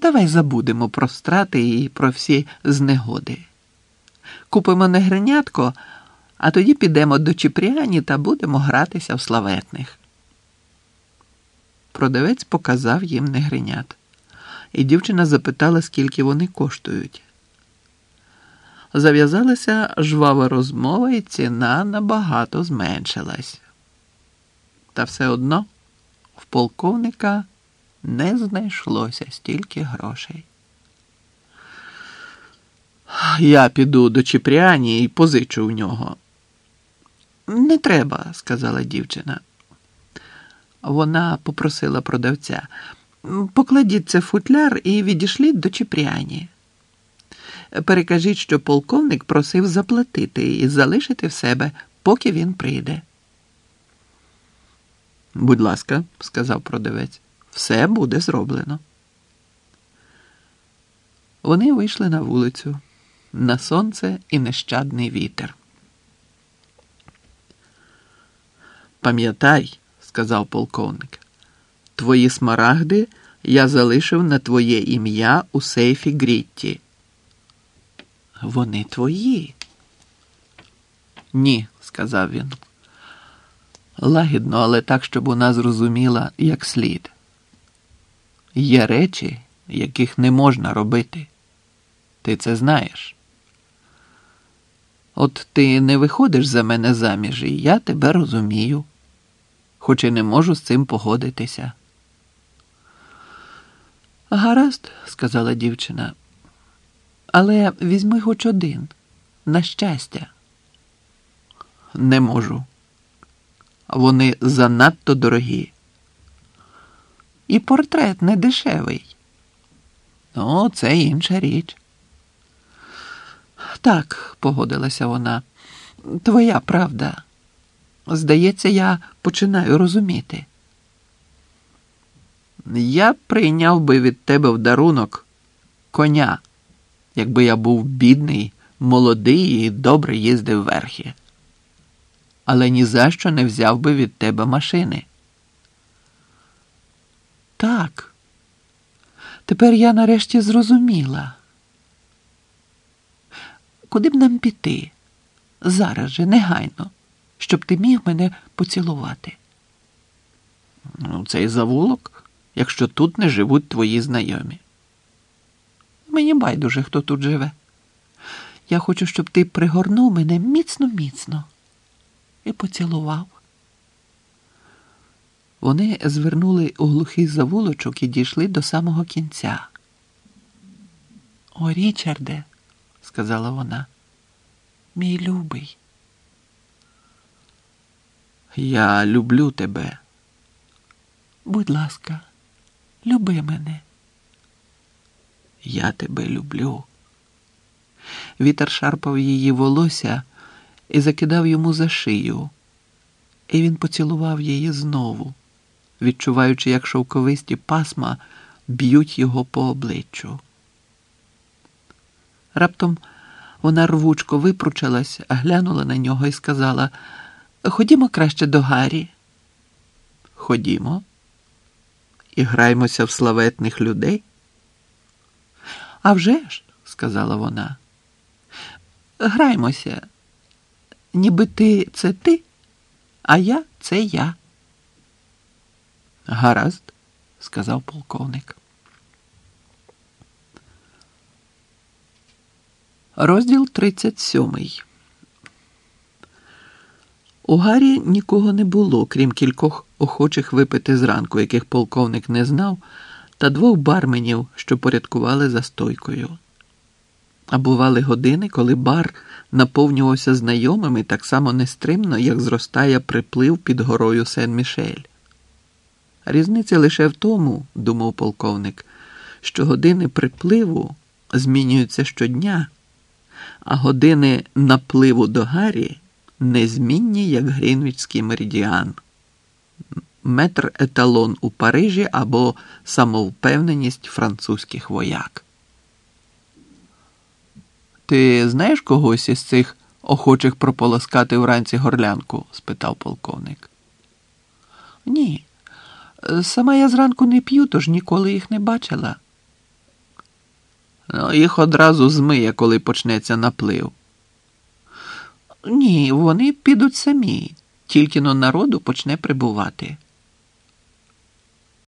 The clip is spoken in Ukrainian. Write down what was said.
Давай забудемо про страти і про всі знегоди. Купимо негринятко, а тоді підемо до Чіпріані та будемо гратися в славетних. Продавець показав їм негринят, і дівчина запитала, скільки вони коштують. Зав'язалася жвава розмова, і ціна набагато зменшилась. Та все одно в полковника не знайшлося стільки грошей. Я піду до Чіпріані і позичу у нього. Не треба, сказала дівчина. Вона попросила продавця. Покладіть це в футляр і відійшліть до Чіпріані. Перекажіть, що полковник просив заплатити і залишити в себе, поки він прийде. Будь ласка, сказав продавець, все буде зроблено. Вони вийшли на вулицю, на сонце і нещадний вітер. Пам'ятай, сказав полковник, твої смарагди я залишив на твоє ім'я у сейфі Грітті. Вони твої. Ні, сказав він. Лагідно, але так, щоб вона зрозуміла як слід. Є речі, яких не можна робити. Ти це знаєш. От ти не виходиш за мене заміж, і я тебе розумію, хоч і не можу з цим погодитися. Гаразд, сказала дівчина, але візьми хоч один, на щастя. Не можу. Вони занадто дорогі. І портрет не дешевий. Ну, це інша річ. Так, погодилася вона, твоя правда. Здається, я починаю розуміти. Я прийняв би від тебе в дарунок коня, якби я був бідний, молодий і добре їздив верхи. Але ні за що не взяв би від тебе машини. Так. Тепер я нарешті зрозуміла. Куди б нам піти? Зараз же, негайно, щоб ти міг мене поцілувати. Ну, цей завулок, якщо тут не живуть твої знайомі. Мені байдуже, хто тут живе. Я хочу, щоб ти пригорнув мене міцно-міцно і поцілував. Вони звернули у глухий завулочок і дійшли до самого кінця. О, Річарде, сказала вона, мій любий. Я люблю тебе. Будь ласка, люби мене. Я тебе люблю. Вітер шарпав її волосся і закидав йому за шию, і він поцілував її знову відчуваючи, як шовковисті пасма б'ють його по обличчю. Раптом вона рвучко випручалась, глянула на нього і сказала Ходімо краще до Гаррі. Ходімо і граймося в славетних людей. «А вже ж», – сказала вона, граймося, ніби ти це ти, а я це я. Гаразд, сказав полковник. Розділ 37 У Гаррі нікого не було, крім кількох охочих випити зранку, яких полковник не знав, та двох барменів, що порядкували за стойкою. А бували години, коли бар наповнювався знайомими так само нестримно, як зростає приплив під горою Сен-Мішель. Різниця лише в тому, думав полковник, що години припливу змінюються щодня, а години напливу до Гаррі незмінні, як Грінвічський меридіан, метр еталон у Парижі або самовпевненість французьких вояк. Ти знаєш когось із цих охочих прополоскати вранці горлянку? спитав полковник. Ні. Сама я зранку не п'ю, тож ніколи їх не бачила. Ну, їх одразу змиє, коли почнеться наплив. Ні, вони підуть самі, тільки но народу почне прибувати.